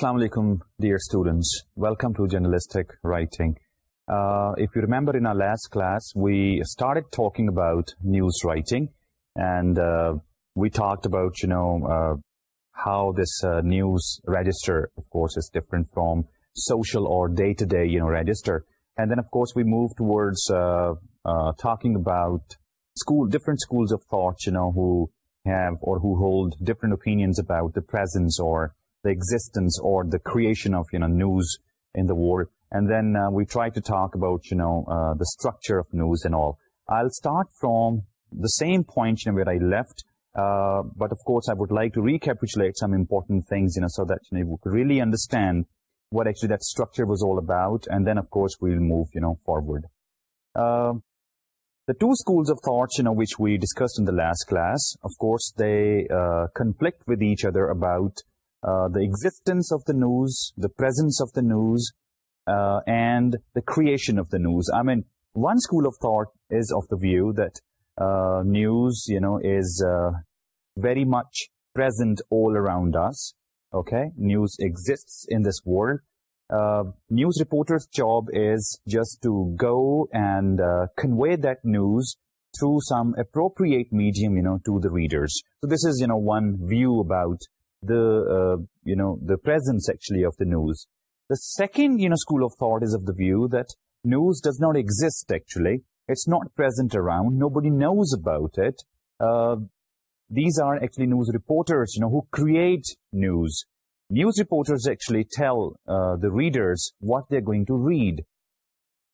Assalamu alaikum, dear students. Welcome to Journalistic Writing. Uh, if you remember in our last class, we started talking about news writing. And uh, we talked about, you know, uh, how this news register, of course, is different from social or day-to-day, you know, register. And then, of course, we moved towards talking about school different schools of thought, you know, who have or who hold different opinions about the presence or the existence or the creation of, you know, news in the world. And then uh, we try to talk about, you know, uh, the structure of news and all. I'll start from the same point, you know, where I left. Uh, but, of course, I would like to recapitulate some important things, you know, so that, you know, we really understand what actually that structure was all about. And then, of course, we'll move, you know, forward. The two schools of thought, you know, which we discussed in the last class, of course, they conflict with each other about, uh, the existence of the news, the presence of the news, uh, and the creation of the news. I mean, one school of thought is of the view that uh, news, you know, is very much present all around us, okay? News exists in this world. News reporter's job is just to go and convey that news through some appropriate medium, you know, to the readers. So this is, you know, one view about the uh, you know the presence actually of the news. The second you know school of thought is of the view that news does not exist actually. It's not present around. Nobody knows about it. Uh, these are actually news reporters you know who create news. News reporters actually tell uh, the readers what they're going to read.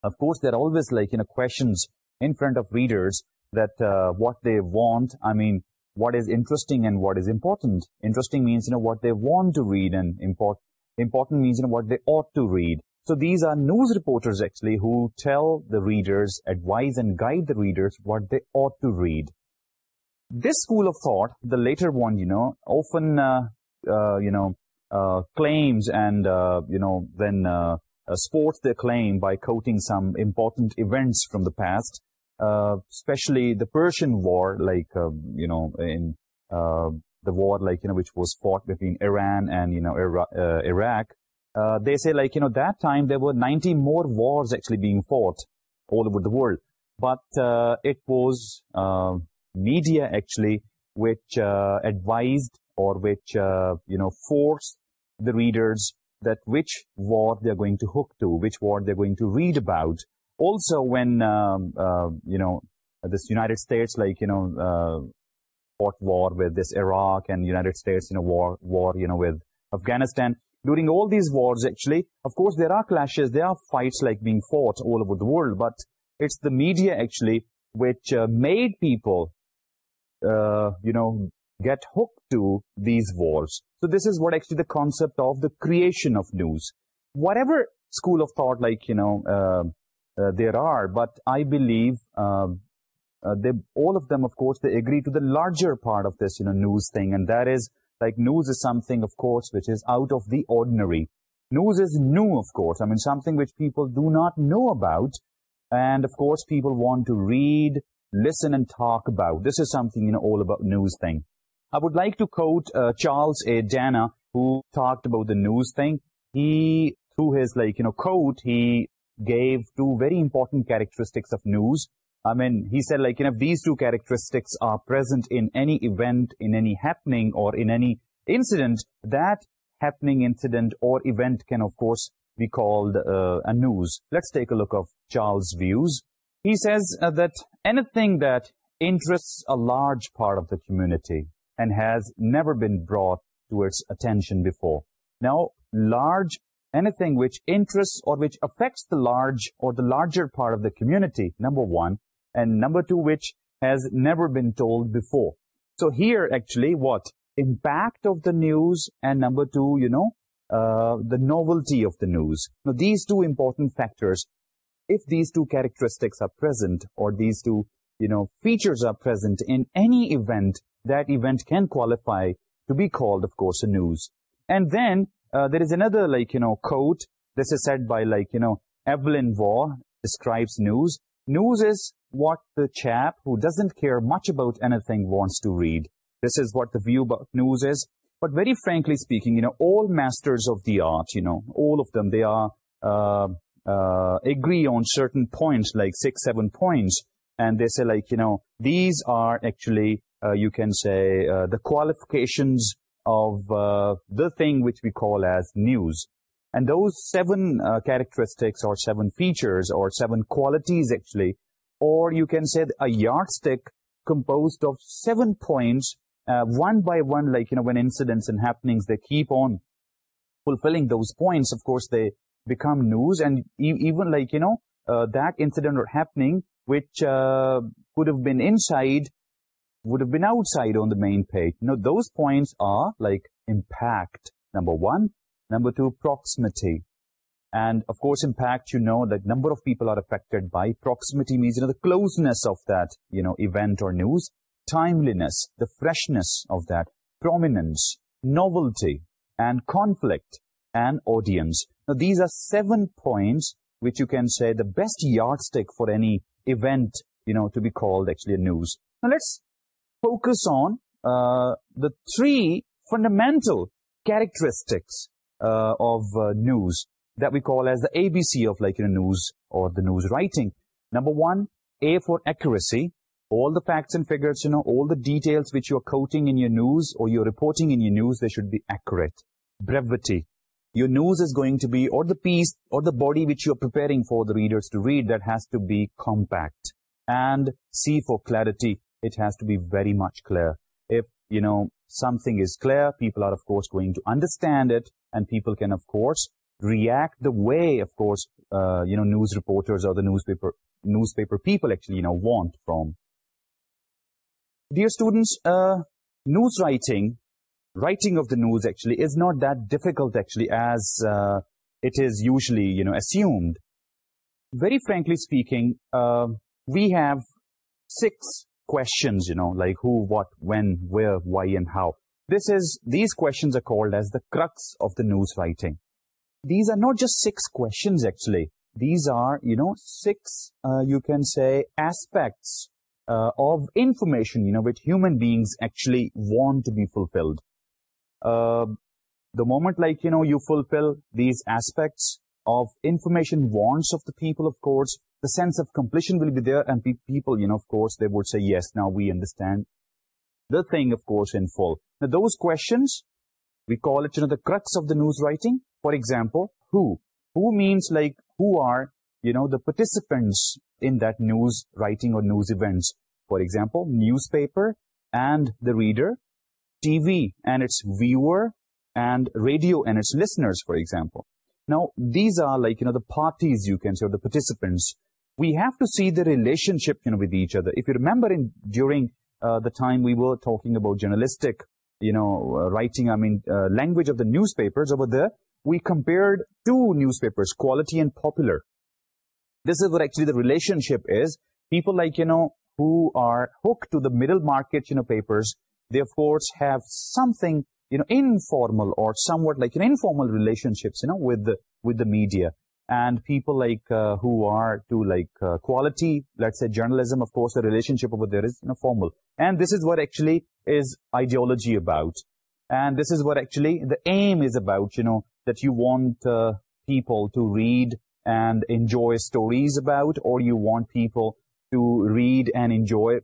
Of course they're always like you know questions in front of readers that what they want. I mean what is interesting and what is important. Interesting means, you know, what they want to read and important means, you know, what they ought to read. So these are news reporters, actually, who tell the readers, advise and guide the readers what they ought to read. This school of thought, the later one, you know, often, uh, uh, you know, uh, claims and, you know, then support their claim by quoting some important events from the past. Uh, especially the Persian war, like, um, you know, in uh, the war, like, you know, which was fought between Iran and, you know, uh, Iraq, they say, like, you know, that time there were 90 more wars actually being fought all over the world. But it was media, actually, which advised or which, you know, forced the readers that which war they're going to hook to, which war they're going to read about also when um, uh, you know this United States like you know uh, fought war with this Iraq and United States you know war war you know with Afghanistan. During all these wars actually of course there are clashes there are fights like being fought all over the world but it's the media actually which uh, made people uh, you know get hooked to these wars. So this is what actually the concept of the creation of news. Whatever school of thought like you know uh, uh, there are, but I believe um, uh, all of them, of course, they agree to the larger part of this you know news thing, and that is like news is something, of course, which is out of the ordinary. News is new, of course, I mean something which people do not know about, and of course, people want to read, listen, and talk about. This is something you know all about news thing. I would like to quote uh, Charles A. Dana, who talked about the news thing. He, through his, like, you know, quote, he gave two very important characteristics of news. I mean, he said, like, you know, these two characteristics are present in any event, in any happening, or in any incident. That happening incident or event can, of course, be called uh, a news. Let's take a look of Charles' views. He says uh, that anything that interests a large part of the community and has never been brought to its attention before. Now, large anything which interests or which affects the large or the larger part of the community, number one, and number two, which has never been told before. So here, actually, what? Impact of the news, and number two, you know, uh, the novelty of the news. Now, these two important factors, if these two characteristics are present, or these two, you know, features are present in any event, that event can qualify to be called, of course, a news. And then, uh, there is another, like, you know, quote. This is said by, like, you know, Evelyn Waugh describes news. News is what the chap who doesn't care much about anything wants to read. This is what the view about news is. But very frankly speaking, you know, all masters of the art, you know, all of them, they are uh, uh, agree on certain points, like six, seven points. And they say, like, you know, these are actually, you can say, the qualifications of uh, the thing which we call as news. And those seven uh, characteristics or seven features or seven qualities actually, or you can say a yardstick composed of seven points, uh, one by one, like, you know, when incidents and happenings, they keep on fulfilling those points, of course, they become news. And e even like, you know, uh, that incident or happening, which uh, could have been inside would have been outside on the main page. Now, those points are like impact, number one. Number two, proximity. And of course, impact, you know that number of people are affected by proximity means, you know, the closeness of that, you know, event or news. Timeliness, the freshness of that, prominence, novelty, and conflict, and audience. Now, these are seven points which you can say the best yardstick for any event, you know, to be called actually a news. Now, let's focus on uh, the three fundamental characteristics uh, of uh, news that we call as the abc of like you know news or the news writing number one a for accuracy all the facts and figures, you know, all the details which you're quoting in your news or you're reporting in your news, they should be accurate. Brevity. Your news is going to be, or the piece, or the body which you're preparing for the readers to read, that has to be compact. And C for clarity it has to be very much clear. If, you know, something is clear, people are, of course, going to understand it, and people can, of course, react the way, of course, uh, you know, news reporters or the newspaper newspaper people actually, you know, want from. Dear students, uh, news writing, writing of the news actually is not that difficult actually as uh, it is usually, you know, assumed. Very frankly speaking, we have six questions, you know, like who, what, when, where, why, and how. This is, these questions are called as the crux of the news writing. These are not just six questions, actually. These are, you know, six, uh, you can say, aspects uh, of information, you know, which human beings actually want to be fulfilled. Uh, the moment, like, you know, you fulfill these aspects of information wants of the people, of course, the sense of completion will be there and people, you know, of course, they would say, yes, now we understand the thing, of course, in full. Now, those questions, we call it, you know, the crux of the news writing. For example, who? Who means like, who are, you know, the participants in that news writing or news events. For example, newspaper and the reader, TV and its viewer, and radio and its listeners, for example. Now, these are like, you know, the parties, you can say, or the participants we have to see the relationship you know with each other. If you remember in during uh, the time we were talking about journalistic you know uh, writing i mean uh, language of the newspapers over there we compared two newspapers quality and popular. This is what actually the relationship is. People like you know who are hooked to the middle market you know papers they of course have something you know informal or somewhat like informal relationships you know with with the media and people like uh, who are to like uh, quality let's say journalism of course the relationship over there is you formal. And this is what actually is ideology about. And this is what actually the aim is about you know that you want uh, people to read and enjoy stories about or you want people to read and enjoy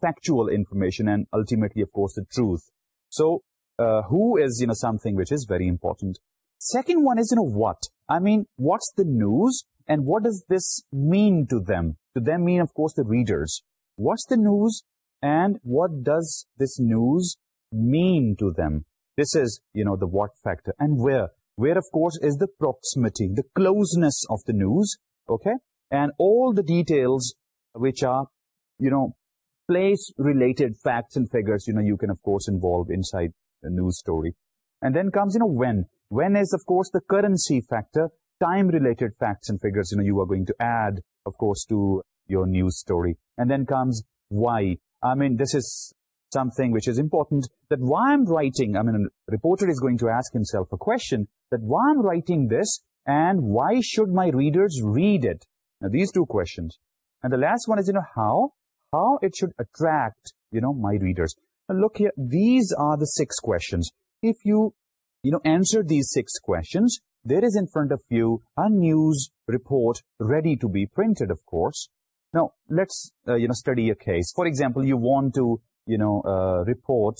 factual information and ultimately of course the truth. So who is you know something which is very important? Second one is, you know, what? I mean, what's the news and what does this mean to them? To them mean, of course, the readers. What's the news and what does this news mean to them? This is, you know, the what factor. And where? Where, of course, is the proximity, the closeness of the news, okay? And all the details which are, you know, place-related facts and figures, you know, you can, of course, involve inside a news story. And then comes, you know, when. When is, of course, the currency factor, time-related facts and figures. You know, you are going to add, of course, to your news story. And then comes why. I mean, this is something which is important that why I'm writing, I mean, a reporter is going to ask himself a question that why I'm writing this and why should my readers read it? Now, these two questions. And the last one is, you know, how? How it should attract, you know, my readers. Now, look here, these are the six questions. If you you know, answer these six questions, there is in front of you a news report ready to be printed, of course. Now, let's, uh, you know, study a case. For example, you want to, you know, uh, report,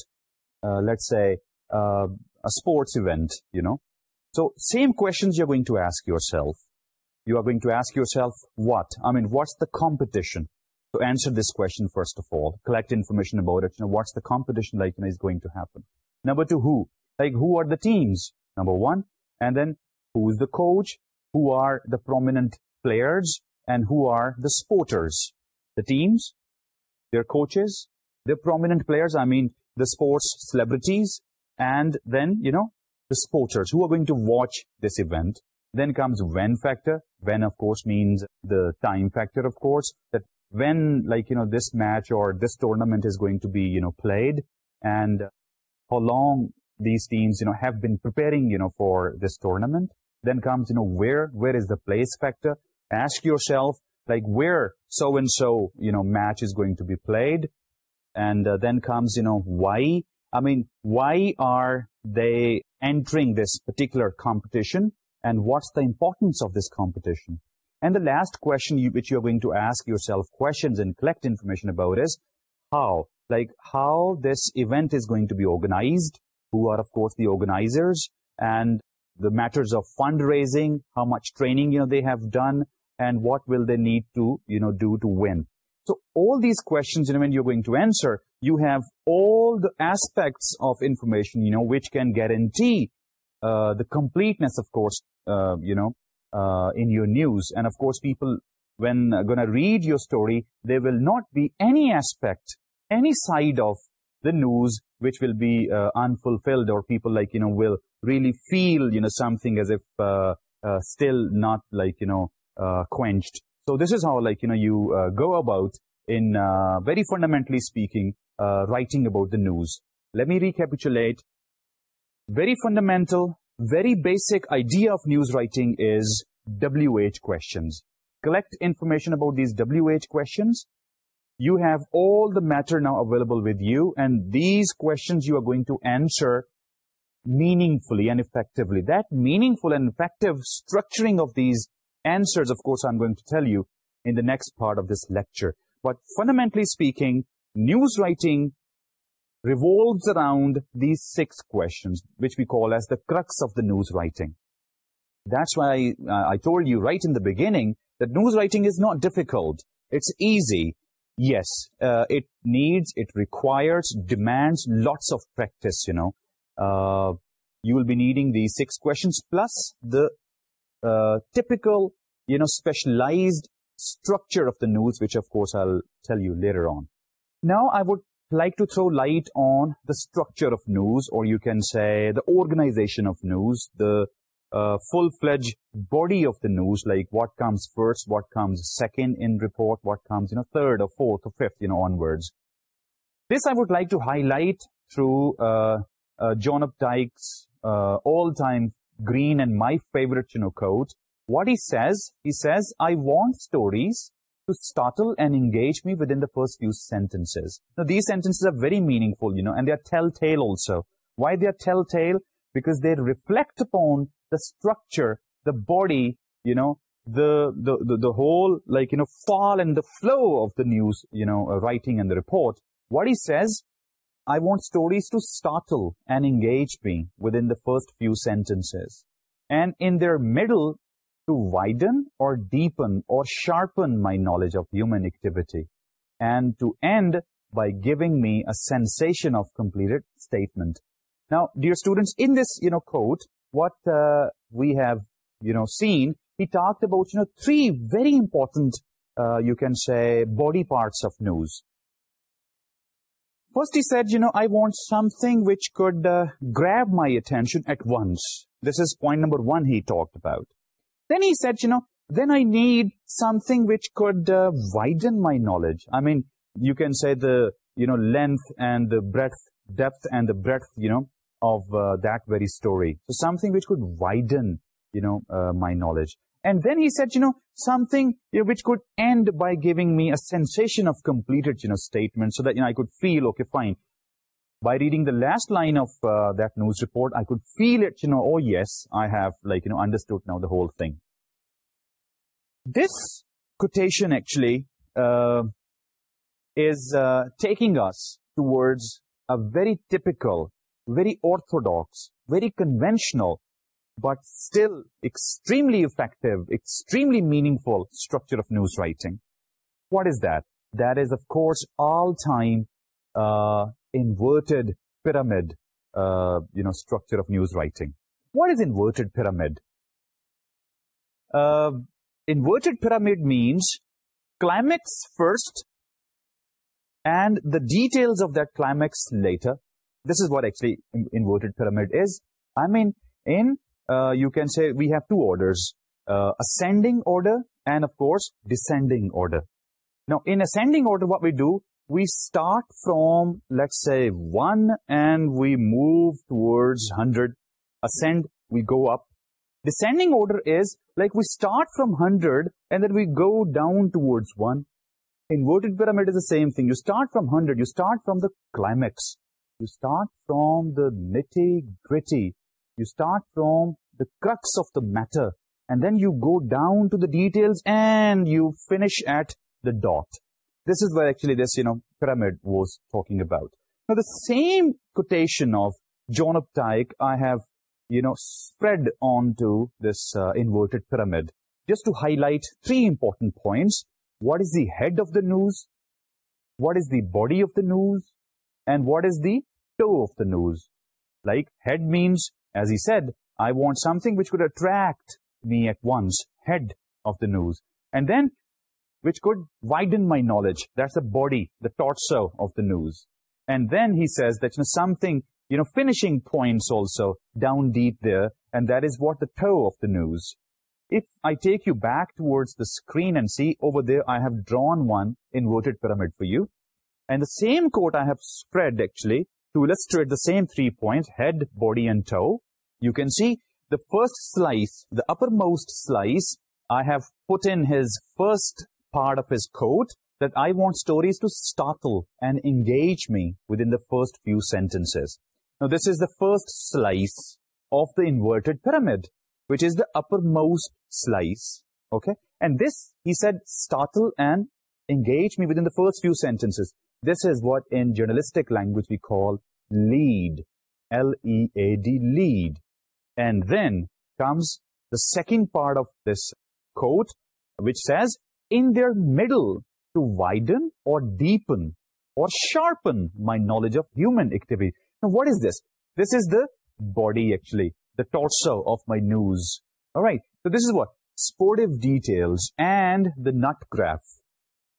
uh, let's say, a sports event, you know. So, same questions you're going to ask yourself. You are going to ask yourself, what? I mean, what's the competition? To answer this question, first of all. Collect information about it. You know, what's the competition like, you know, is going to happen? Number two, who? like who are the teams? Number one. And then who is the coach? Who are the prominent players? And who are the sporters? the teams? Their coaches? Their prominent players i mean the sports celebrities? And then you know the sporters who are going to watch this event. Then comes when factor. When of course means the time factor of course. That when like you know this match or this tournament is going to be you know played. And how long these teams, you know, have been preparing, you know, for this tournament. Then comes, you know, where, where is the place factor? Ask yourself, like, where so and so, you know, match is going to be played. And uh, then comes, you know, why? I mean, why are they entering this particular competition? And what's the importance of this competition? And the last question you, which you're going to ask yourself questions and collect information about is how? Like, how this event is going to be organized? who are of course the organizers and the matters of fundraising, how much training, you know, they have done and what will they need to, you know, do to win. So all these questions, you know, when you're going to answer, you have all the aspects of information, you know, which can guarantee uh, the completeness, of course, uh, you know, uh, in your news. And of course, people, when going to read your story, there will not be any aspect, any side of the news which will be uh, unfulfilled or people like, you know, will really feel, you know, something as if uh, uh, still not like, you know, quenched. So this is how like, you know, you go about in very fundamentally speaking, writing about the news. Let me recapitulate. Very fundamental, very basic idea of news writing is WH questions. Collect information about these WH questions you have all the matter now available with you and these questions you are going to answer meaningfully and effectively. That meaningful and effective structuring of these answers, of course, I'm going to tell you in the next part of this lecture. But fundamentally speaking, news writing revolves around these six questions, which we call as the crux of the news writing. That's why I, uh, told you right in the beginning that news writing is not difficult. It's easy yes uh, it needs it requires demands lots of practice you know. Uh, you will be needing these six questions plus the uh, typical you know specialized structure of the news which of course I'll tell you later on. Now I would like to throw light on the structure of news or you can say the organization of news the a full-fledged body of the news, like what comes first, what comes second in report, what comes, you know, third or fourth or fifth, you know, onwards. This I would like to highlight through uh, uh, John Updike's uh, all-time green and my favorite, you know, quote. What he says, he says, I want stories to startle and engage me within the first few sentences. Now, these sentences are very meaningful, you know, and they are telltale also. Why they are telltale? because they reflect upon the structure, the body, you know, the, the, the, whole, like, you know, fall and the flow of the news, you know, uh, writing and the report. What he says, I want stories to startle and engage me within the first few sentences. And in their middle, to widen or deepen or sharpen my knowledge of human activity. And to end by giving me a sensation of completed statement. Now, dear students, in this, you know, quote, what uh, we have, you know, seen, he talked about, you know, three very important, uh, you can say, body parts of news. First, he said, you know, I want something which could uh, grab my attention at once. This is point number one he talked about. Then he said, you know, then I need something which could uh, widen my knowledge. I mean, you can say the, you know, length and the breadth, depth and the breadth, you know, of uh, that very story. So something which could widen, you know, uh, my knowledge. And then he said, you know, something which could end by giving me a sensation of completed, you know, statement so that, you know, I could feel, okay, fine. By reading the last line of uh, that news report, I could feel it, you know, oh, yes, I have, like, you know, understood now the whole thing. This quotation, actually, is taking us towards a very typical very orthodox, very conventional, but still extremely effective, extremely meaningful structure of news writing. What is that? That is, of course, all-time uh, inverted pyramid uh, you know, structure of news writing. What is inverted pyramid? Uh, inverted pyramid means climax first and the details of that climax later this is what actually inverted pyramid is. I mean, in, uh, you can say we have two orders, uh, ascending order and, of course, descending order. Now, in ascending order, what we do, we start from, let's say, 1 and we move towards 100. Ascend, we go up. Descending order is, like, we start from 100 and then we go down towards 1. Inverted pyramid is the same thing. You start from 100, you start from the climax you start from the nitty gritty you start from the crux of the matter and then you go down to the details and you finish at the dot. This is where actually this you know pyramid was talking about. Now the same quotation of John Updike i have you know spread onto this uh, inverted pyramid just to highlight three important points. What is the head of the news what is the body of the news and what is the toe of the nose. Like head means, as he said, I want something which could attract me at once, head of the nose. And then, which could widen my knowledge. That's the body, the torso of the nose. And then he says that you know, something, you know, finishing points also down deep there, and that is what the toe of the nose. If I take you back towards the screen and see over there, I have drawn one inverted pyramid for you. And the same coat I have spread actually to illustrate the same three points, head, body and toe, you can see the first slice, the uppermost slice, I have put in his first part of his coat that I want stories to startle and engage me within the first few sentences. Now, this is the first slice of the inverted pyramid, which is the uppermost slice, okay? And this, he said, startle and engage me within the first few sentences. This is what in journalistic language we call lead, L-E-A-D, lead. And then comes the second part of this quote, which says, in their middle to widen or deepen or sharpen my knowledge of human activity. Now, what is this? This is the body, actually, the torso of my news. All right. So this is what? Sportive details and the nut graph.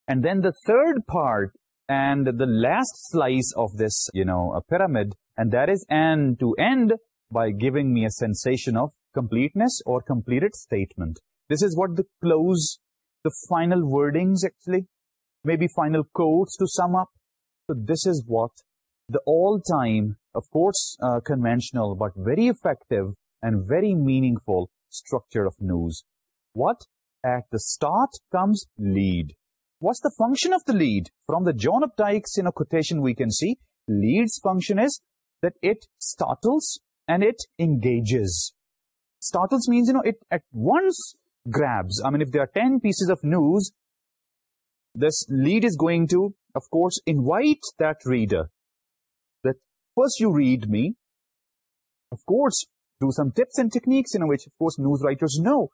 And then the third part and the last slice of this, you know, pyramid, and that is end to end by giving me a sensation of completeness or completed statement. This is what the close, the final wordings actually, maybe final quotes to sum up. So this is what the all-time, of course, uh, conventional, but very effective and very meaningful structure of news. What at the start comes lead. What's the function of the lead? From the John Updike's in a quotation we can see, lead's function is that it startles and it engages. Startles means, you know, it at once grabs. I mean, if there are 10 pieces of news, this lead is going to, of course, invite that reader. That first you read me, of course, do some tips and techniques, in you know, which, of course, news writers know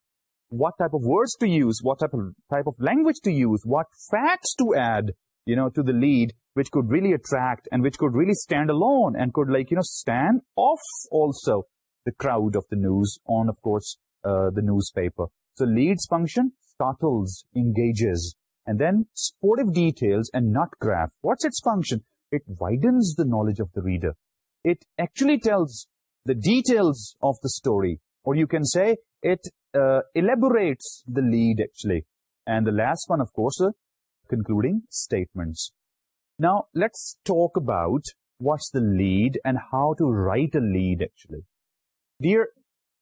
what type of words to use, what type of, type of language to use, what facts to add, you know, to the lead, which could really attract and which could really stand alone and could like, you know, stand off also the crowd of the news on, of course, uh, the newspaper. So leads function, startles, engages. And then sportive details and nut graph. What's its function? It widens the knowledge of the reader. It actually tells the details of the story. Or you can say it uh, elaborates the lead actually. And the last one, of course, uh, concluding statements. Now, let's talk about what's the lead and how to write a lead actually. Dear,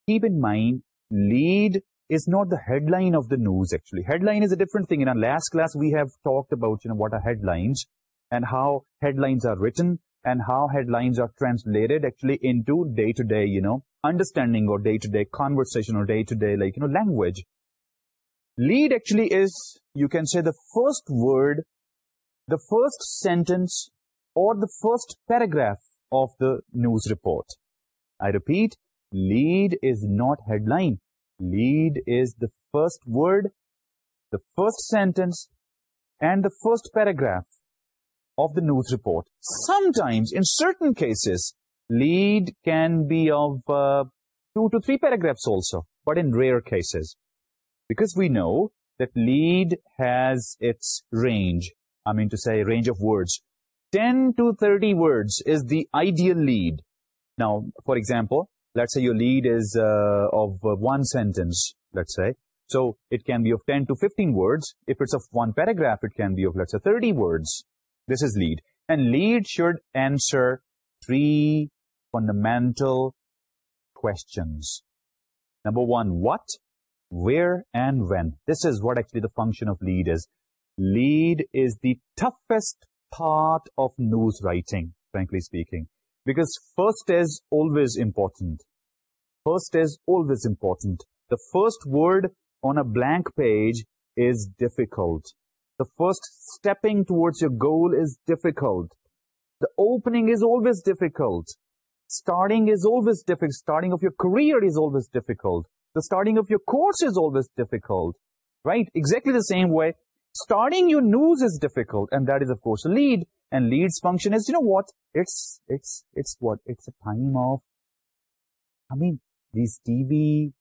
keep in mind, lead is not the headline of the news actually. Headline is a different thing. In our last class, we have talked about, you know, what are headlines and how headlines are written and how headlines are translated actually into day-to-day, you know, understanding or day-to-day conversation or day-to-day, -day, like, you know, language. Lead actually is, you can say, the first word, the first sentence, or the first paragraph of the news report. I repeat, lead is not headline. Lead is the first word, the first sentence, and the first paragraph of the news report. Sometimes, in certain cases, lead can be of uh, two to three paragraphs also, but in rare cases. Because we know that lead has its range, I mean to say range of words. 10 to 30 words is the ideal lead. Now, for example, let's say your lead is uh, of one sentence, let's say. So, it can be of 10 to 15 words. If it's of one paragraph, it can be of, let's say, 30 words this is lead. And lead should answer three fundamental questions. Number one what where and when? This is what actually the function of lead is. Lead is the toughest part of news writing frankly speaking because first is always important. First is always important. The first word on a blank page is difficult. The first stepping towards your goal is difficult. The opening is always difficult. Starting is always difficult. Starting of your career is always difficult. The starting of your course is always difficult. Right? Exactly the same way. Starting your news is difficult. And that is, of course, a lead. And lead's function is, you know what? It's, it's, it's what? It's a time of, I mean, these TV,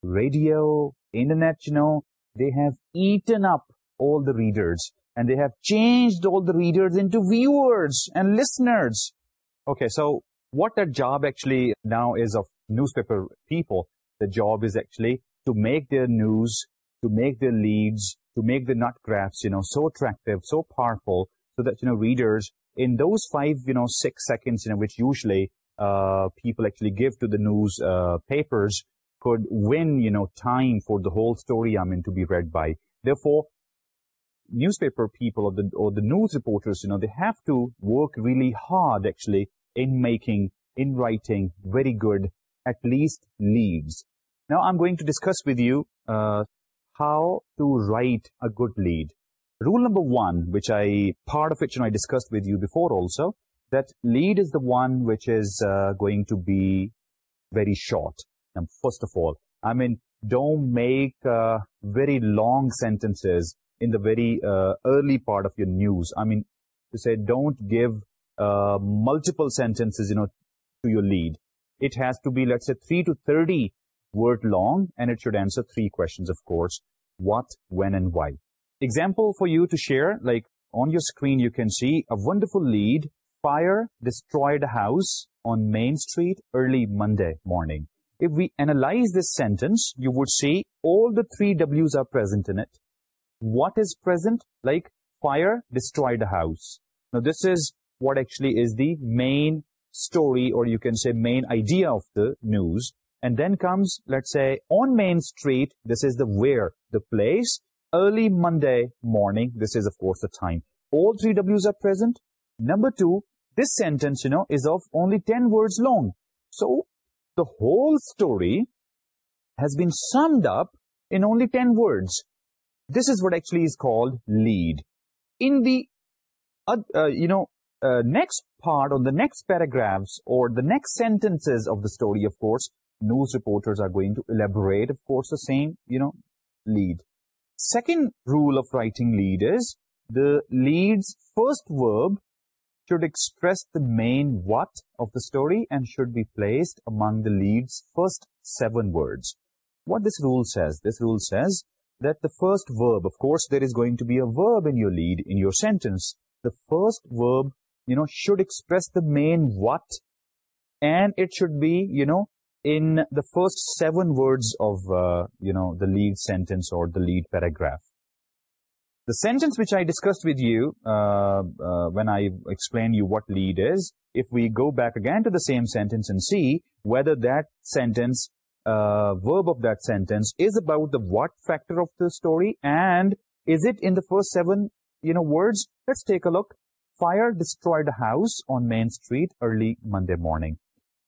radio, internet, you know, they have eaten up all the readers and they have changed all the readers into viewers and listeners. Okay, so what their job actually now is of newspaper people, the job is actually to make their news, to make their leads, to make the nut graphs, you know, so attractive, so powerful, so that, you know, readers in those five, you know, six seconds, you know, which usually uh, people actually give to the news uh, papers could win, you know, time for the whole story, I mean, to be read by. Therefore, newspaper people or the, or the news reporters, you know, they have to work really hard, actually, in making, in writing very good, at least, leads. Now, I'm going to discuss with you uh, how to write a good lead. Rule number one, which I, part of which you know, I discussed with you before also, that lead is the one which is uh, going to be very short. And first of all, I mean, don't make uh, very long sentences in the very uh, early part of your news. I mean, to say don't give uh, multiple sentences, you know, to your lead. It has to be, let's say, 3 to 30 word long, and it should answer three questions, of course. What, when, and why. Example for you to share, like on your screen, you can see a wonderful lead. Fire destroyed a house on Main Street early Monday morning. If we analyze this sentence, you would see all the three W's are present in it what is present like fire destroyed a house. Now this is what actually is the main story or you can say main idea of the news. And then comes let's say on main street this is the where the place. Early monday morning this is of course the time. All three w's are present. Number two this sentence you know is of only 10 words long. So the whole story has been summed up in only 10 words this is what actually is called lead. In the, uh, you know, uh, next part or the next paragraphs or the next sentences of the story, of course, news reporters are going to elaborate, of course, the same, you know, lead. Second rule of writing lead is the lead's first verb should express the main what of the story and should be placed among the lead's first seven words. What this rule says? This rule says, that the first verb, of course, there is going to be a verb in your lead, in your sentence. The first verb, you know, should express the main what, and it should be, you know, in the first seven words of, uh, you know, the lead sentence or the lead paragraph. The sentence which I discussed with you uh, uh, when I explained you what lead is, if we go back again to the same sentence and see whether that sentence uh, verb of that sentence is about the what factor of the story and is it in the first seven you know words? Let's take a look. Fire destroyed a house on main street early monday morning.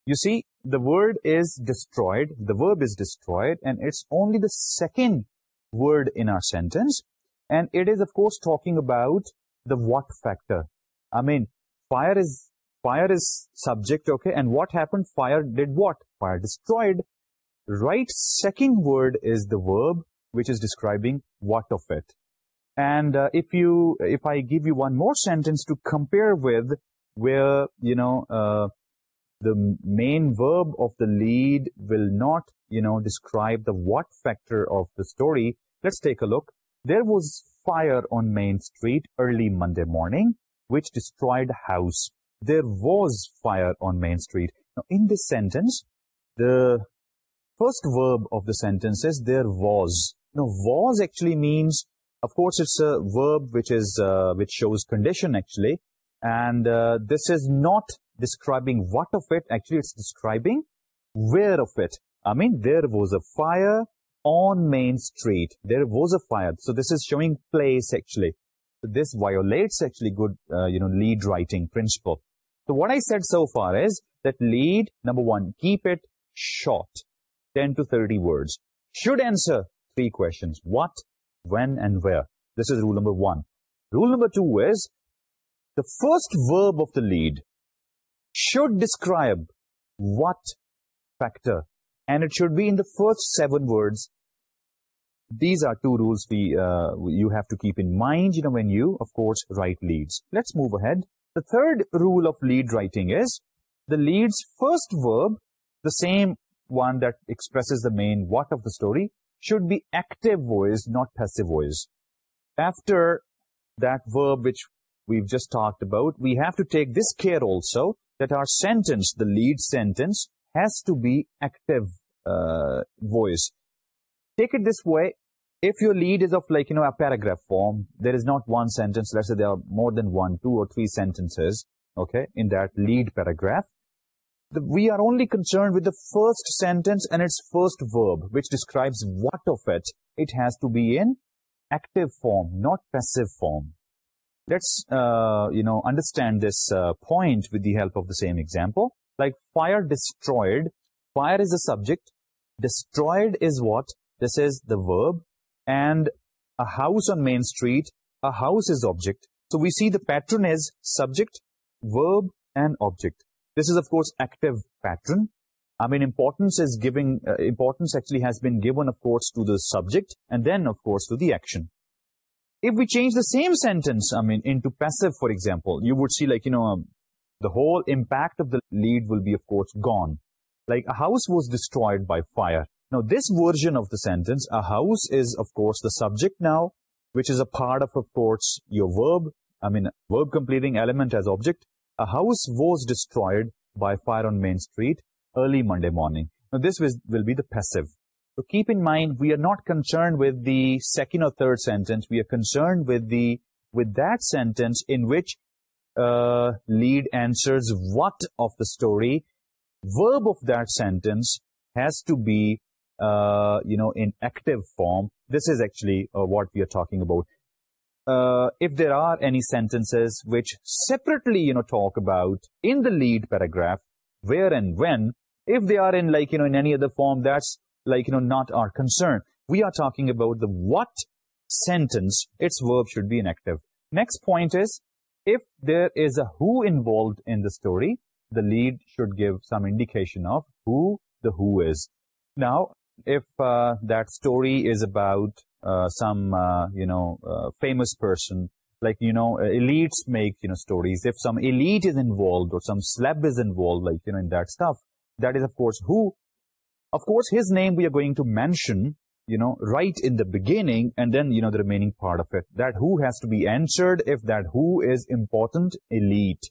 You see the word is destroyed the verb is destroyed and it's only the second word in our sentence. And it is of course talking about the what factor. I mean fire is fire is subject okay? And what happened? Fire did what? Fire destroyed right second word is the verb which is describing what of it. And uh, if you if I give you one more sentence to compare with where, you know, uh, the main verb of the lead will not, you know, describe the what factor of the story, let's take a look. There was fire on Main Street early Monday morning, which destroyed house. There was fire on Main Street. Now, in this sentence, the first verb of the sentence is there was. Now, was actually means, of course, it's a verb which is uh, which shows condition, actually. And uh, this is not describing what of it. Actually, it's describing where of it. I mean, there was a fire on Main Street. There was a fire. So, this is showing place, actually. This violates, actually, good, uh, you know, lead writing principle. So, what I said so far is that lead, number one, keep it short. 10 to 30 words. Should answer three questions. What, when, and where. This is rule number one. Rule number two is, the first verb of the lead should describe what factor. And it should be in the first seven words. These are two rules we, uh, you have to keep in mind you know, when you, of course, write leads. Let's move ahead. The third rule of lead writing is, the lead's first verb, the same one that expresses the main what of the story should be active voice, not passive voice. After that verb which we've just talked about, we have to take this care also that our sentence, the lead sentence, has to be active uh, voice. Take it this way, if your lead is of like, you know, a paragraph form, there is not one sentence, let's say there are more than one, two or three sentences, okay, in that lead paragraph, we are only concerned with the first sentence and its first verb, which describes what of it it has to be in active form, not passive form. Let's, uh, you know, understand this uh, point with the help of the same example. Like fire destroyed, fire is the subject, destroyed is what? This is the verb, and a house on Main Street, a house is object. So we see the pattern as subject, verb, and object. This is, of course, active pattern. I mean, importance is giving, uh, importance actually has been given, of course, to the subject and then, of course, to the action. If we change the same sentence, I mean, into passive, for example, you would see like, you know, um, the whole impact of the lead will be, of course, gone. Like, a house was destroyed by fire. Now, this version of the sentence, a house is, of course, the subject now, which is a part of, of course, your verb. I mean, verb completing element as object. A house was destroyed by fire on Main Street early Monday morning. Now, this will be the passive. So, keep in mind, we are not concerned with the second or third sentence. We are concerned with the with that sentence in which uh, lead answers what of the story. Verb of that sentence has to be, uh, you know, in active form. This is actually uh, what we are talking about. Uh, if there are any sentences which separately, you know, talk about in the lead paragraph, where and when, if they are in like, you know, in any other form, that's like, you know, not our concern. We are talking about the what sentence, its verb should be inactive. Next point is, if there is a who involved in the story, the lead should give some indication of who the who is. Now, if uh, that story is about uh, some, uh, you know, uh, famous person. Like, you know, elites make, you know, stories. If some elite is involved or some slab is involved, like, you know, in that stuff, that is, of course, who? Of course, his name we are going to mention, you know, right in the beginning and then, you know, the remaining part of it. That who has to be answered if that who is important elite.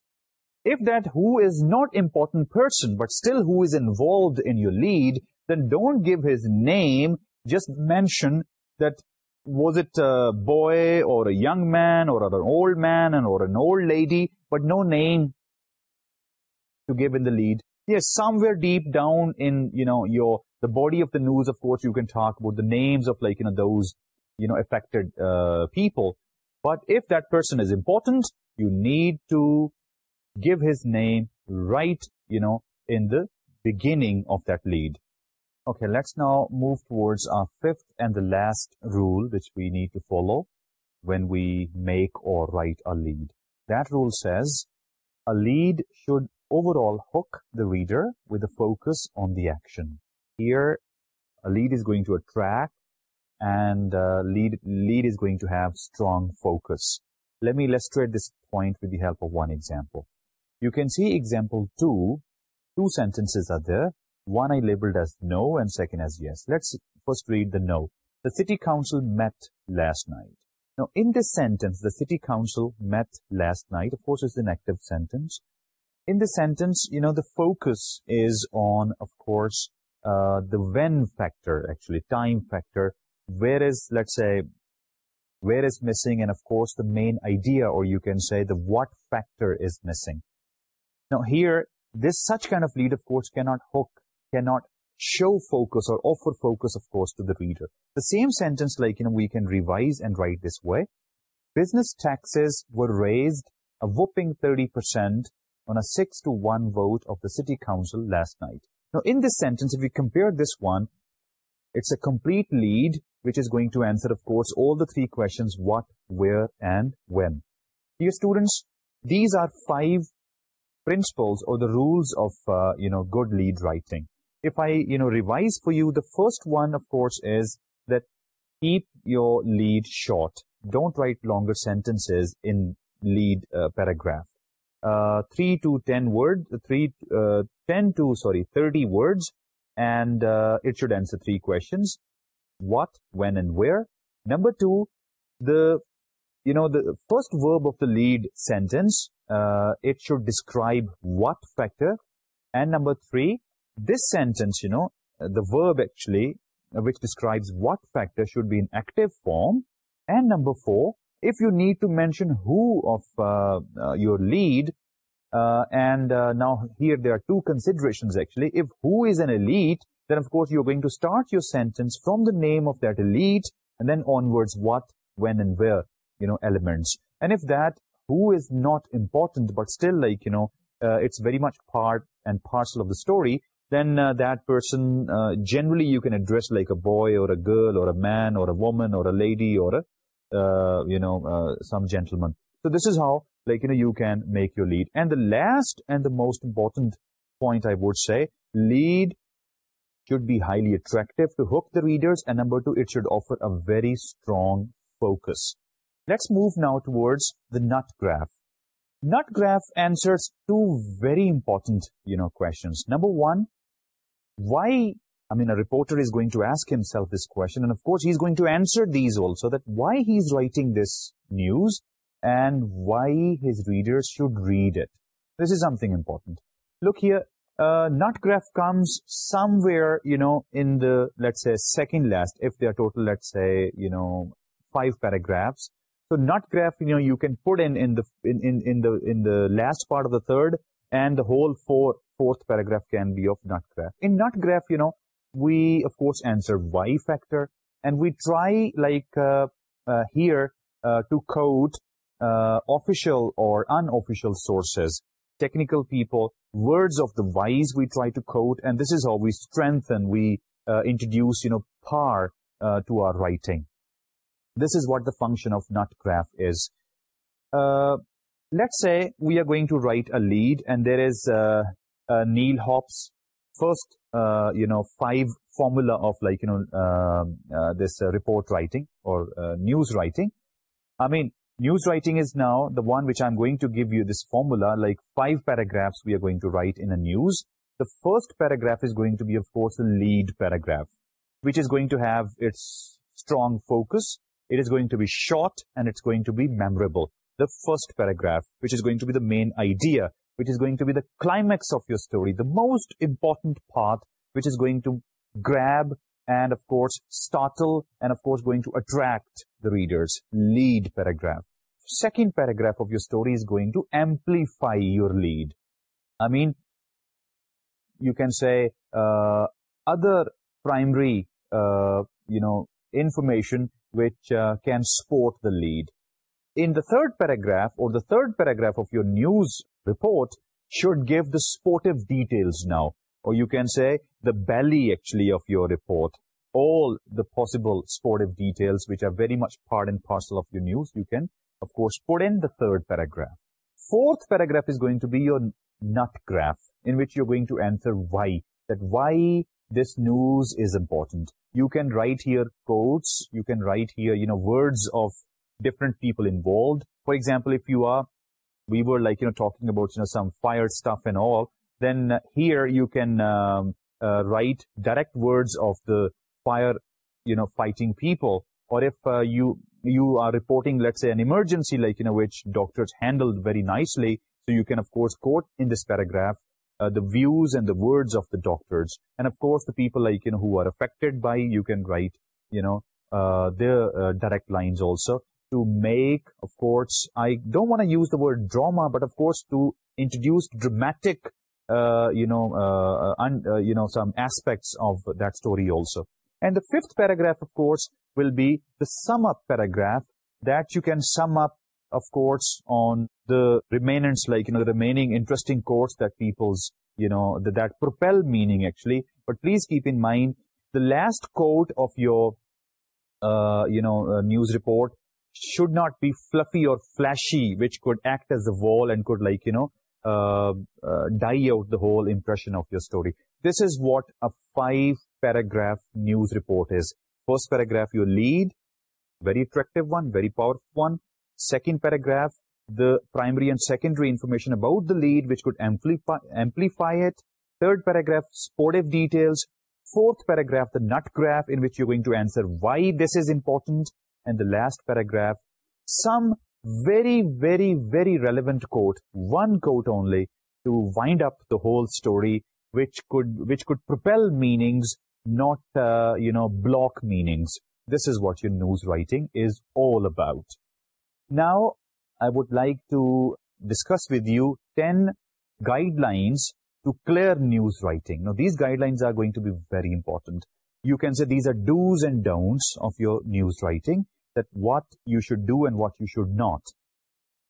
If that who is not important person but still who is involved in your lead, then don't give his name, just mention that was it—a boy, or a young man, or an old man, and or an old lady—but no name to give in the lead. Yes, somewhere deep down in you know your the body of the news, of course, you can talk about the names of like, you know, those, you know, affected uh, people. But if that person is important, you need to give his name right, you know, in the beginning of that lead. Okay, let's now move towards our fifth and the last rule which we need to follow when we make or write a lead. That rule says a lead should overall hook the reader with a focus on the action. Here, a lead is going to attract and uh, lead, lead is going to have strong focus. Let me illustrate this point with the help of one example. You can see example two. Two sentences are there one I labelled as no, and second as yes. Let's first read the no. The city council met last night. Now, in this sentence, the city council met last night. Of course, it's an active sentence. In this sentence, you know, the focus is on, of course, uh, the when factor, actually, time factor. Where is, let's say, where is missing? And, of course, the main idea, or you can say the what factor is missing. Now, here, this such kind of lead, of course, cannot hook Cannot show focus or offer focus, of course, to the reader. The same sentence, like, you know, we can revise and write this way. Business taxes were raised a whopping 30% on a 6 to 1 vote of the city council last night. Now, in this sentence, if we compare this one, it's a complete lead, which is going to answer, of course, all the three questions, what, where, and when. Dear students, these are five principles or the rules of, uh, you know, good lead writing if I, you know, revise for you, the first one, of course, is that keep your lead short. Don't write longer sentences in lead uh, paragraph. Uh, 3 to 10 words, 3, uh, 10 to, sorry, 30 words, and uh, it should answer three questions. What, when, and where. Number two, the, you know, the first verb of the lead sentence, uh, it should describe what factor. And number three, this sentence, you know, the verb actually, uh, which describes what factor should be in active form. And number four, if you need to mention who of uh, uh, your lead, and now here there are two considerations actually. If who is an elite, then of course you're going to start your sentence from the name of that elite, and then onwards what, when, and where, you know, elements. And if that, who is not important, but still like, you know, it's very much part and parcel of the story, then uh, that person, uh, generally you can address like a boy or a girl or a man or a woman or a lady or a, uh, you know, some gentleman. So this is how, like, you know, you can make your lead. And the last and the most important point I would say, lead should be highly attractive to hook the readers. And number two, it should offer a very strong focus. Let's move now towards the nut graph. Nut graph answers two very important, you know, questions. Number one, why? I mean, a reporter is going to ask himself this question, and of course, he's going to answer these also, that why he's writing this news and why his readers should read it. This is something important. Look here, uh, NutGraph comes somewhere, you know, in the, let's say, second last, if they are total, let's say, you know, five paragraphs. So NutGraph, you know, you can put in, in the, in, in, in the, in the last part of the third and the whole four, fourth paragraph can be of nut graph. In nut graph, you know, we of course answer y factor and we try like uh, uh, here uh, to quote uh, official or unofficial sources, technical people, words of the wise we try to quote and this is how we strengthen, we uh, introduce, you know, par uh, to our writing. This is what the function of nut graph is. let's say we are going to write a lead and there is uh, Neil Hopps first uh, you know five formula of like you know um, uh, this report writing or news writing. I mean news writing is now the one which I'm going to give you this formula like five paragraphs we are going to write in a news. The first paragraph is going to be of course the lead paragraph which is going to have its strong focus. It is going to be short and it's going to be memorable. The first paragraph which is going to be the main idea which is going to be the climax of your story, the most important part, which is going to grab and, of course, startle and, of course, going to attract the reader's lead paragraph. Second paragraph of your story is going to amplify your lead. I mean, you can say uh, other primary, uh, you know, information which uh, can support the lead. In the third paragraph or the third paragraph of your news Report should give the sportive details now, or you can say the belly actually of your report, all the possible sportive details which are very much part and parcel of your news, you can, of course, put in the third paragraph. Fourth paragraph is going to be your nut graph in which you're going to answer why, that why this news is important. You can write here quotes, you can write here, you know, words of different people involved. For example, if you are we were like, you know, talking about, you know, some fire stuff and all, then here you can um, uh, write direct words of the fire, you know, fighting people. Or if uh, you you are reporting, let's say, an emergency, like, you know, which doctors handled very nicely, so you can, of course, quote in this paragraph uh, the views and the words of the doctors. And, of course, the people, like, you know, who are affected by, you can write, you know, uh, their direct lines also to make, of course, I don't want to use the word drama, but of course to introduce dramatic, uh, you know, uh, uh, you know, some aspects of that story also. And the fifth paragraph, of course, will be the sum up paragraph that you can sum up, of course, on the remainance, like, you know, remaining interesting course that people's, you know, that, propel meaning actually. But please keep in mind, the last quote of your, you know, news report should not be fluffy or flashy, which could act as a wall and could like, you know, uh, uh, die out the whole impression of your story. This is what a five-paragraph news report is. First paragraph, your lead, very attractive one, very powerful one. Second paragraph, the primary and secondary information about the lead, which could amplify, amplify it. Third paragraph, sportive details. Fourth paragraph, the nut graph, in which you're going to answer why this is important and the last paragraph, some very, very, very relevant quote, one quote only, to wind up the whole story, which could, which could propel meanings, not, uh, you know, block meanings. This is what your news writing is all about. Now, I would like to discuss with you 10 guidelines to clear news writing. Now, these guidelines are going to be very important you can say these are do's and don'ts of your news writing, that what you should do and what you should not.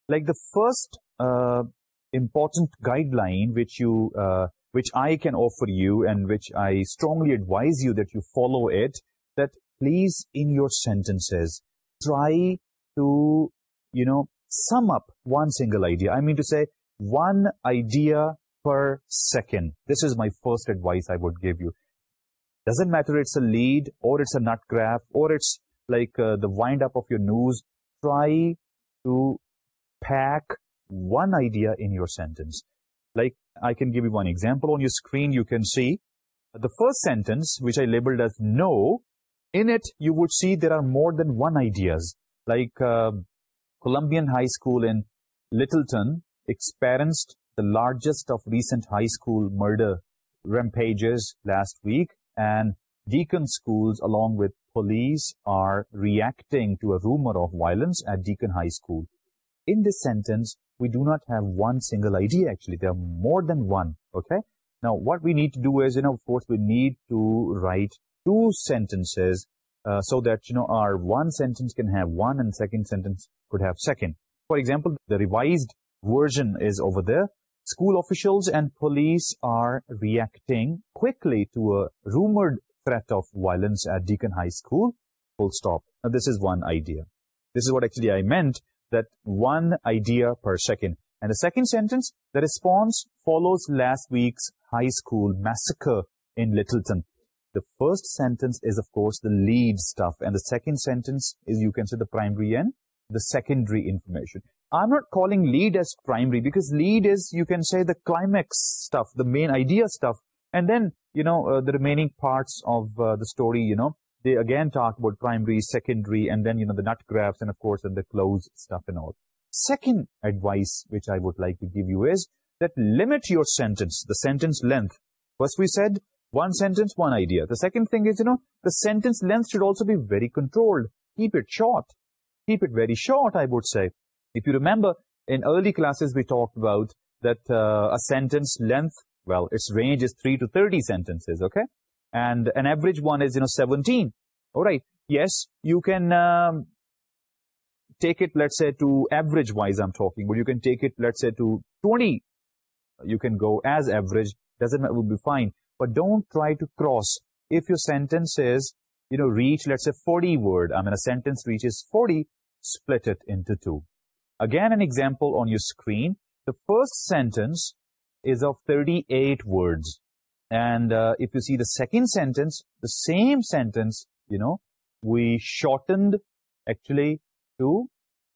Like the first uh, important guideline which you, uh, which I can offer you and which I strongly advise you that you follow it, that please in your sentences try to, you know, sum up one single idea. I mean to say one idea per second. This is my first advice I would give you doesn't matter it's a lead or it's a nut graph or it's like uh, the windup of your news try to pack one idea in your sentence. Like i can give you one example. On your screen you can see the first sentence which i labeled as no. In it you would see there are more than one ideas. Like uh, Columbine high school in littleton experienced the largest of recent high school murder rampages last week and DeKalb schools along with police are reacting to a rumor of violence at DeKalb high school. In this sentence we do not have one single idea actually. There are more than one okay? Now what we need to do is you know of course we need to write two sentences uh, so that you know our one sentence can have one and second sentence could have second. For example the revised version is over there school officials and police are reacting quickly to a rumored threat of violence at DeKalb High School. Now, this is one idea. This is what actually I meant, that one idea per second. And the second sentence, the response follows last week's high school massacre in Littleton. The first sentence is, of course, the lead stuff. And the second sentence is, you can say, the primary and the secondary information. I'm not calling lead as primary because lead is, you can say, the climax stuff, the main idea stuff. And then, you know, uh, the remaining parts of uh, the story, you know, they again talk about primary, secondary, and then, you know, the nut graphs and, of course, and the close stuff and all. Second advice which I would like to give you is that limit your sentence, the sentence length. First we said, one sentence, one idea. The second thing is, you know, the sentence length should also be very controlled. Keep it short. Keep it very short, I would say. If you remember, in early classes we talked about that uh, a sentence length, well, its range is 3 to 30 sentences, okay? And an average one is, you know, 17. All right. Yes, you can um, take it, let's say, to average-wise I'm talking, but you can take it, let's say, to 20. You can go as average. Doesn't matter, will be fine. But don't try to cross. If your sentence is, you know, reach, let's say, 40 word. I mean, a sentence reaches 40, split it into two. Again, an example on your screen. The first sentence is of 38 words. And uh, if you see the second sentence, the same sentence, you know, we shortened actually to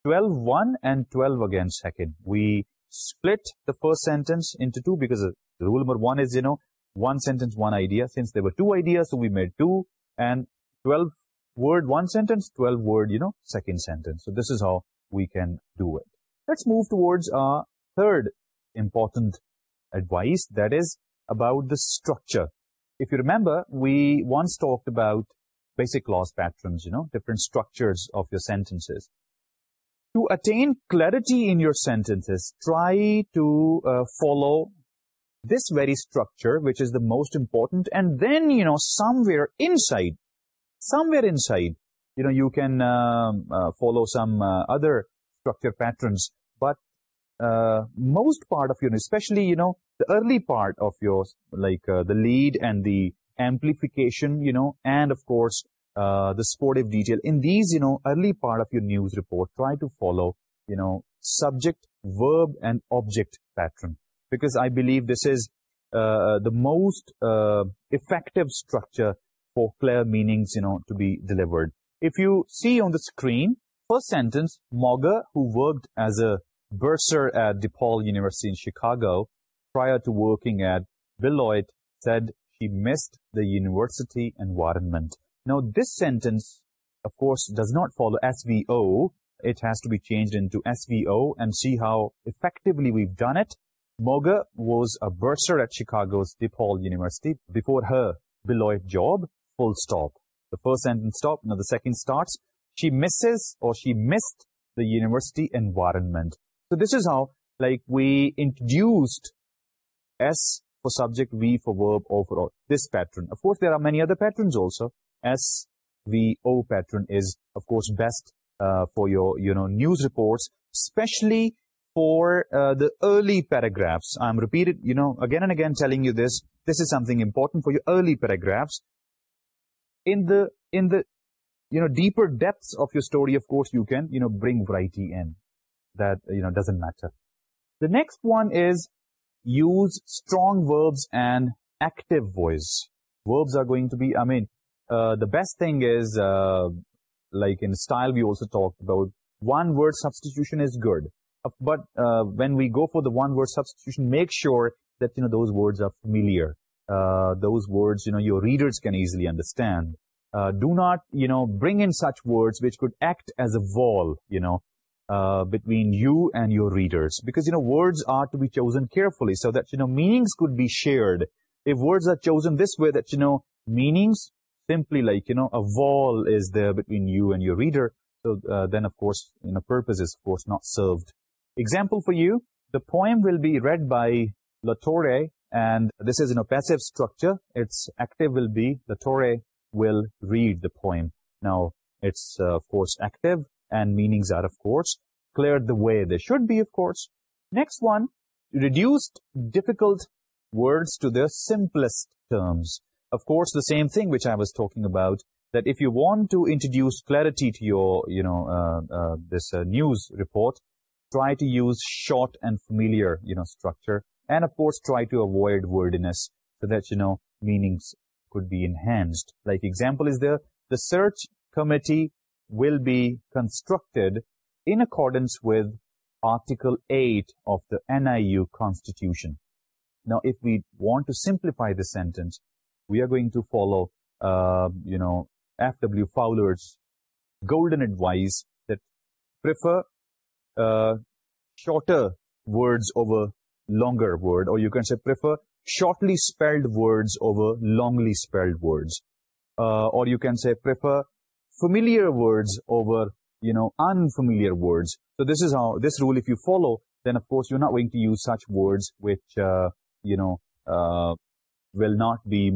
12-1 and 12 again second. We split the first sentence into two because the rule number one is, you know, one sentence, one idea. Since there were two ideas, so we made two and 12 word one sentence, 12 word, you know, second sentence. So this is how we can do it. Let's move towards our third important advice, that is about the structure. If you remember, we once talked about basic loss patterns, you know, different structures of your sentences. To attain clarity in your sentences, try to uh, follow this very structure, which is the most important, and then, you know, somewhere inside, somewhere inside, you know you can um, uh, follow some uh, other structure patterns but uh, most part of your especially you know the early part of your like the lead and the amplification you know and of course the sportive detail in these you know early part of your news report try to follow you know subject verb and object pattern because I believe this is the most effective structure for clear meanings, you know, to be delivered. If you see on the screen, first sentence, Mauger, who worked as a bursar at DePaul University in Chicago prior to working at Beloit, said she missed the university environment. Now, this sentence, of course, does not follow SVO. It has to be changed into SVO and see how effectively we've done it. Moga was a bursar at Chicago's DePaul University before her Beloit job, full stop. The first sentence stop, now the second starts. She misses or she missed the university environment. So this is how, like, we introduced S for subject, V for verb, O for this pattern. Of course, there are many other patterns also. S, V, O pattern is, of course, best uh, for your, you know, news reports, especially for uh, the early paragraphs. I'm repeated, you know, again and again telling you this. This is something important for your early paragraphs in the in the you know deeper depths of your story, of course, you can you know bring variety in. That you know doesn't matter. The next one is use strong verbs and active voice. Verbs are going to be. I mean, uh, the best thing is uh, like in style we also talked about one word substitution is good. But uh, when we go for the one word substitution, make sure that you know those words are familiar uh, those words, you know, your readers can easily understand. Uh, do not, you know, bring in such words which could act as a wall, you know, uh, between you and your readers. Because, you know, words are to be chosen carefully so that, you know, meanings could be shared. If words are chosen this way that, you know, meanings simply like, you know, a wall is there between you and your reader. So uh, then, of course, you know, purpose is, of course, not served. Example for you, the poem will be read by Latore and this is in a passive structure. Its active will be the Torah will read the poem. Now it's uh, of course active and meanings are of course cleared the way they should be of course. Next one reduced difficult words to their simplest terms. Of course the same thing which i was talking about that if you want to introduce clarity to your you know uh, uh, this uh, news report try to use short and familiar you know structure. And of course, try to avoid wordiness so that you know meanings could be enhanced. Like example is there, the search committee will be constructed in accordance with Article 8 of the NIU Constitution. Now, if we want to simplify the sentence, we are going to follow, uh, you know, F.W. Fowler's golden advice that prefer uh, shorter words over longer word or you can say prefer shortly spelled words over longly spelled words. Uh, or you can say prefer familiar words over, you know, unfamiliar words. So this is how, this rule if you follow, then of course you're not going to use such words which, uh, you know, uh, will not be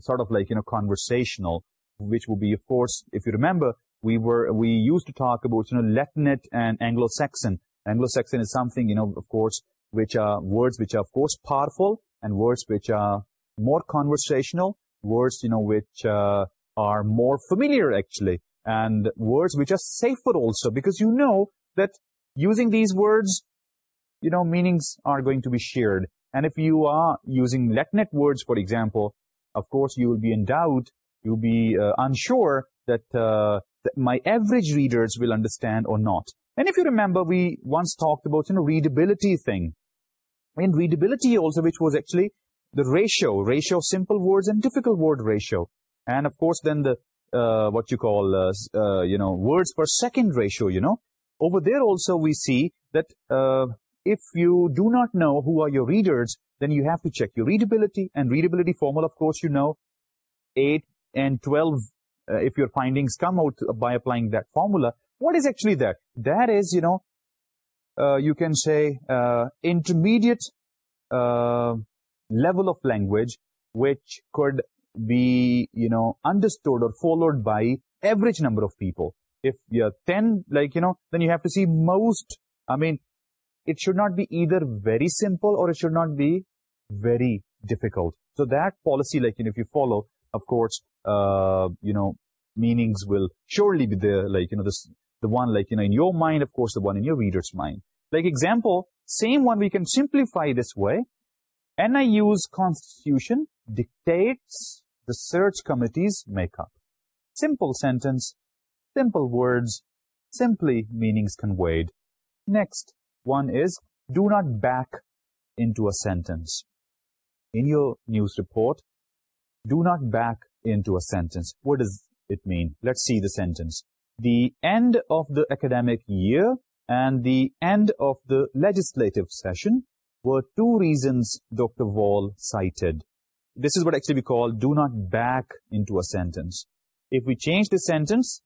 sort of like, you know, conversational, which will be, of course, if you remember, we were, we used to talk about, you know, Latinate and Anglo-Saxon. Anglo-Saxon is something, you know, of course, which are words which are of course powerful and words which are more conversational, words, you know, which uh, are more familiar actually, and words which are safer also because you know that using these words, you know, meanings are going to be shared. And if you are using Latinate words, for example, of course you will be in doubt, you'll be uh, unsure that, uh, that my average readers will understand or not. And if you remember, we once talked about, you know, readability thing. And readability also, which was actually the ratio, ratio of simple words and difficult word ratio. And of course, then the, uh, what you call, uh, uh, you know, words per second ratio, you know. Over there also we see that uh, if you do not know who are your readers, then you have to check your readability. And readability formula, of course, you know, 8 and 12, uh, if your findings come out by applying that formula. What is actually that? That is, you know, you can say intermediate level of language which could be you know understood or followed by average number of people ten like you know then you have to see most I mean it should not be either very simple or it should not be very difficult so that policy like you know you follow of course you know meanings will surely be like you know this the one like, you know, in your mind, of course, the one in your reader's mind. Like example, same one we can simplify this way. NIU constitution dictates the search committee's makeup. Simple sentence, simple words, simply meanings conveyed. Next one is do not back into a sentence. In your news report, do not back into a sentence. What does it mean? Let's see the sentence. The end of the academic year and the end of the legislative session were two reasons Dr. Wall cited. This is what actually we call do not back into a sentence. If we change the sentence,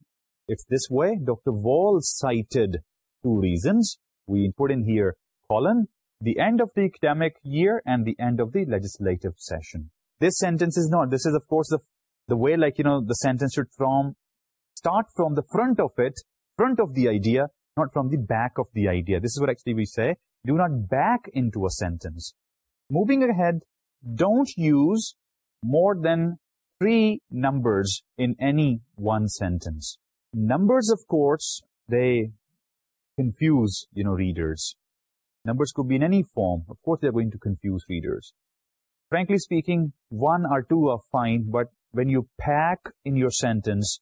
it's this way. Dr. Wall cited two reasons. We put in here colon, the end of the academic year and the end of the legislative session. This sentence is not. This is, of course, the, the way like, you know, the sentence should form start from the front of it, front of the idea, not from the back of the idea. This is what actually we say, do not back into a sentence. Moving ahead, don't use more than three numbers in any one sentence. Numbers, of course, they confuse, you know, readers. Numbers could be in any form. Of course, they're going to confuse readers. Frankly speaking, one or two are fine, but when you pack in your sentence,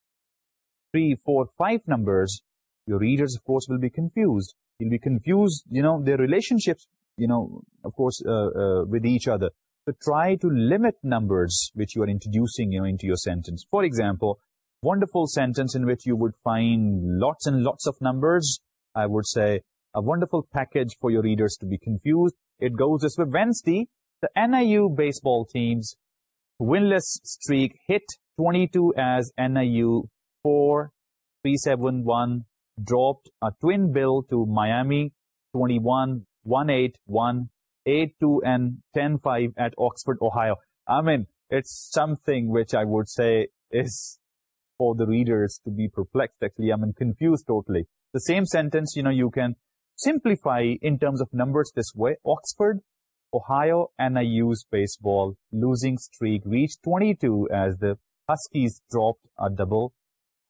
Three, four, five numbers. Your readers, of course, will be confused. You'll be confused. You know their relationships. You know, of course, uh, uh, with each other. So try to limit numbers which you are introducing you know, into your sentence. For example, wonderful sentence in which you would find lots and lots of numbers. I would say a wonderful package for your readers to be confused. It goes this way. Wednesday, the NIU baseball team's winless streak hit 22 as NIU 371 dropped a twin bill to Miami 21-181-82 and 10-5 at Oxford, Ohio. I mean, it's something which I would say is for the readers to be perplexed, actually. I mean, confused totally. The same sentence, you know, you can simplify in terms of numbers this way. Oxford, Ohio, NIU baseball losing streak reached 22 as the Huskies dropped a double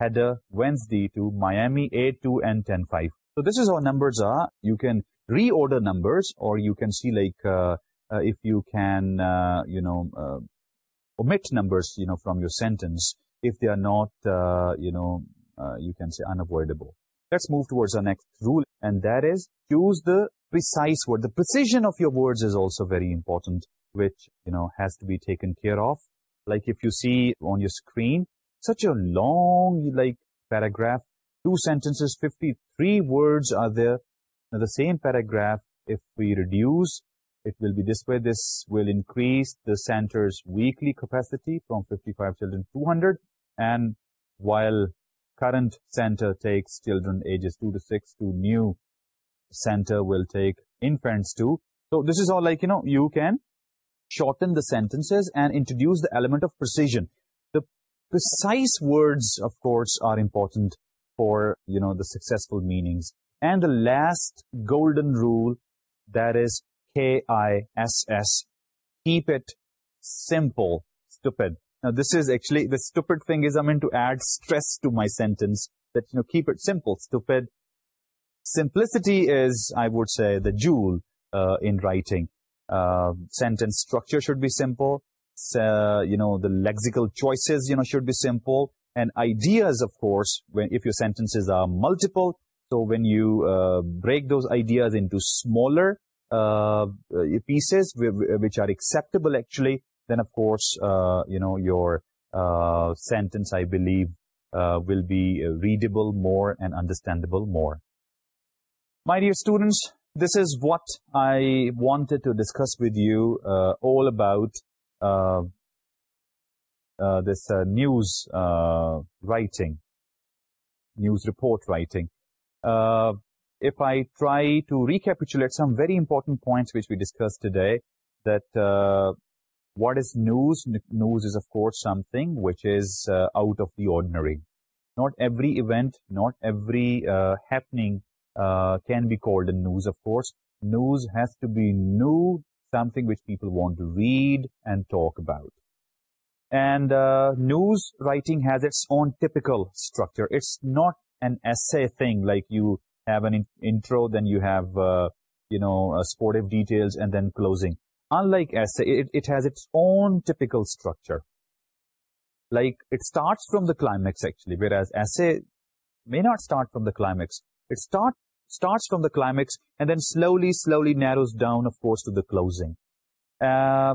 header Wednesday to Miami 8, 2 and ten five. So this is how numbers are. You can reorder numbers or you can see like uh, uh, if you can, uh, you know, uh, omit numbers, you know, from your sentence if they are not, uh, you know, uh, you can say unavoidable. Let's move towards our next rule and that is choose the precise word. The precision of your words is also very important which, you know, has to be taken care of. Like if you see on your screen, such a long like paragraph. Two sentences 53 words are there. Now the same paragraph if we reduce it will be this way. This will increase the center's weekly capacity from 55 children to 200 and while current center takes children ages 2 to 6 to new center will take infants too so this is all like you know you can shorten the sentences and introduce the element of precision precise words, of course, are important for, you know, the successful meanings. And the last golden rule, that is K I S S, keep it simple, stupid. Now, this is actually, the stupid thing is I'm meant to add stress to my sentence, that, you know, keep it simple, stupid. Simplicity is, I would say, the jewel uh, in writing. Uh, sentence structure should be simple. Uh, you know, the lexical choices, you know, should be simple. And ideas, of course, when if your sentences are multiple, so when you uh, break those ideas into smaller uh, pieces, which are acceptable, actually, then, of course, you know, your sentence, I believe, will be readable more and understandable more. My dear students, this is what I wanted to discuss with you all about uh, uh, this uh, news writing, news report writing, if I try to recapitulate some very important points which we discussed today, that what is news? News is, of course, something which is out of the ordinary. Not every event, not every happening can be called a news, of course. News has to be new something which people want to read and talk about. And uh, news writing has its own typical structure. It's not an essay thing like you have an intro, then you have, uh, you know, uh, sportive details and then closing. Unlike essay, it, it has its own typical structure. Like, it starts from the climax, actually, whereas essay may not start from the climax. It starts starts from the climax and then slowly, slowly narrows down, of course, to the closing. Uh,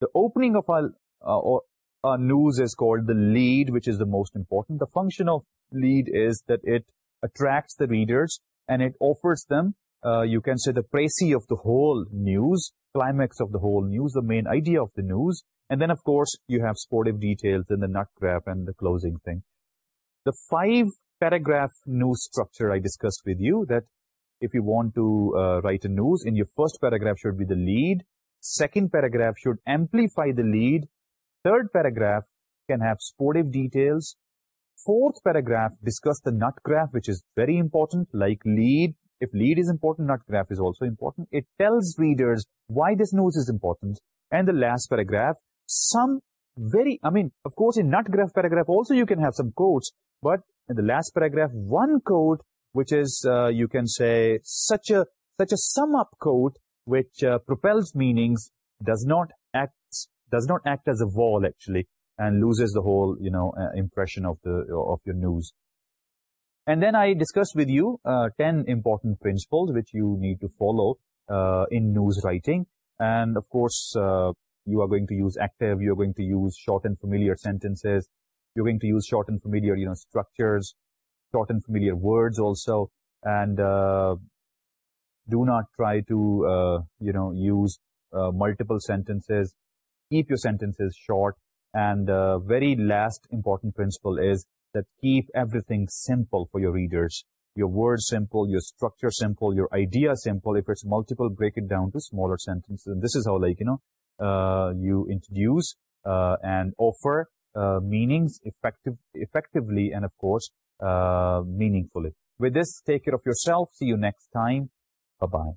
the opening of our, uh, our news is called the lead, which is the most important. The function of lead is that it attracts the readers and it offers them, uh, you can say, the précis of the whole news, climax of the whole news, the main idea of the news. And then, of course, you have sportive details and the nut graph and the closing thing. The five paragraph news structure I discussed with you that if you want to uh, write a news in your first paragraph should be the lead, second paragraph should amplify the lead, third paragraph can have sportive details, fourth paragraph discuss the nut graph which is very important like lead, if lead is important nut graph is also important, it tells readers why this news is important. And the last paragraph some very, I mean of course in nut graph paragraph also you can have some quotes but in the last paragraph, one quote, which is, uh, you can say, such a, such a sum-up quote, which uh, propels meanings, does not act, does not act as a wall, actually, and loses the whole, you know, uh, impression of the, of your news. And then I discussed with you 10 important principles which you need to follow in news writing. And, of course, you are going to use active, you are going to use short and familiar sentences, you're going to use short and familiar you know structures short and familiar words also. And uh, do not try to uh, you know use uh, multiple sentences. Keep your sentences short. And the very last important principle is that keep everything simple for your readers. Your words simple your structure simple your idea simple. If it's multiple break it down to smaller sentences. And this is how like you know you introduce and offer meanings effective, effectively and, of course, uh, meaningfully. With this, take care of yourself. See you next time. Bye-bye.